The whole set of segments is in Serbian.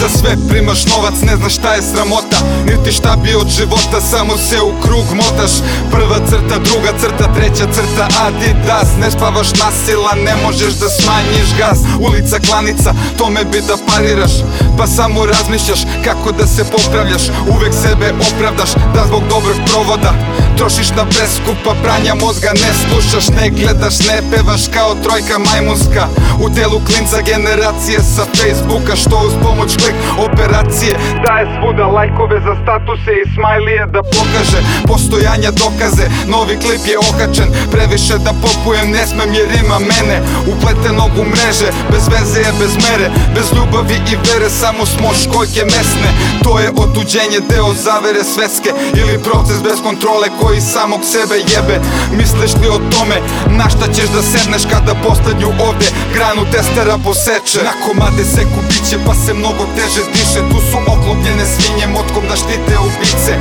za sve primaš novac Ne znaš šta je sramota. Niti šta bi od života Samo se u krug motaš. Prva crta, druga crta, treća crta Adidas. Ne spavaš nasila, ne možeš da smanjiš gas. Ulica klanica, tome bi da pariraš Pa samo razmišljaš kako da se popravljaš. Uvek sebe opravdaš Da zbog dobrog provoda Trošiš na preskupa pranja mozga Ne slušaš, ne gledaš, ne pevaš kao trojka majmunska. U telu klinca generacije sa Facebooka Što uz pomoć klik operacije. Daje svuda lajkove za statuse i smajlije da pokaže Postojanja dokaze, novi klip je okačen Previše da popujem, ne smem jer ima mene. Upletenog u mreže, bez veze je bez mere. Bez ljubavi i vere, samo smo školjke mesne. To je otuđenje, deo zavere sveske. Ili proces bez kontrole koji samog sebe jebe. Misliš li o tome, na šta ćeš da sedneš kada poslednju ovde granu testera poseče? Na komade se kubiće pa se mnogo teže diše. Tu su oklopljene svinje motkom da štite ubice.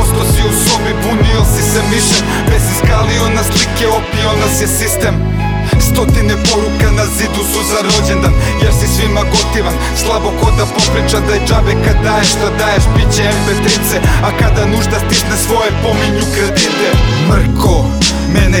Osto si u sobi, bunio si se miše. Bez iskalio na slike, opio nas je sistem. Stotine poruka na zidu su za rođendan Jer si svima gotivan. Slabo ko da popriča da je džabe kad daješ šta daješ Че е ветрица, а kada нужда стисне свое поменю кради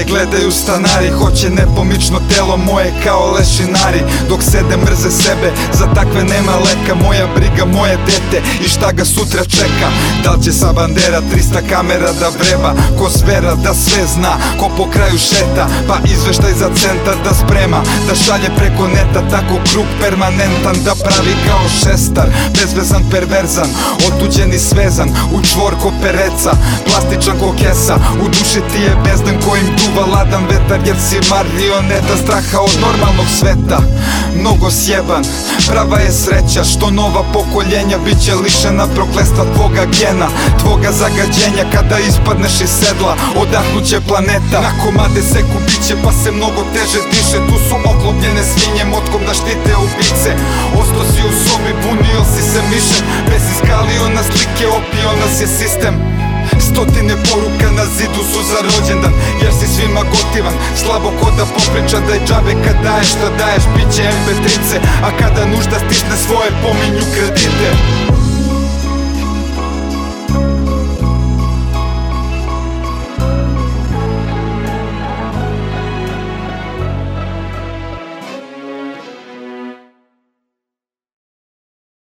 Gledaju stanari, hoće nepomično telo moje kao lešinari. Dok sede mrze sebe, za takve nema leka. Moja briga, moje dete i šta ga sutra čeka? Da li će sa bandera 300 kamera da vreba? Ko sfera da sve zna, ko po kraju šeta? Pa izveštaj za centar da sprema Da šalje preko neta, tako krug permanentan Da pravi kao šestar, bezvezan perverzan Otuđen i svezan, u čvor ko pereca Plastičan ko kesa, u duši ti je bezdan kojim duva ladan vetar Jer si marioneta straha od normalnog sveta. Mnogo sjeban, prava je sreća Što nova pokoljenja bit će lišena proklestva tvoga gena Tvoga zagađenja kada ispadneš iz sedla. Odahnuće planeta Na komade se kubiće pa se mnogo teže diše. Tu su oklopljene svinje motkom da štite ubice. Osto si u sobi, bunio si se miše Bez iskalio na slike, opio nas je sistem Stotine poruka na zidu su za rođendan Jer si svima gotivan. Slabo ko da popriča da je džabe kad daješ šta daješ Biće mp3-ce A kada nužda stisne svoje pominju kredite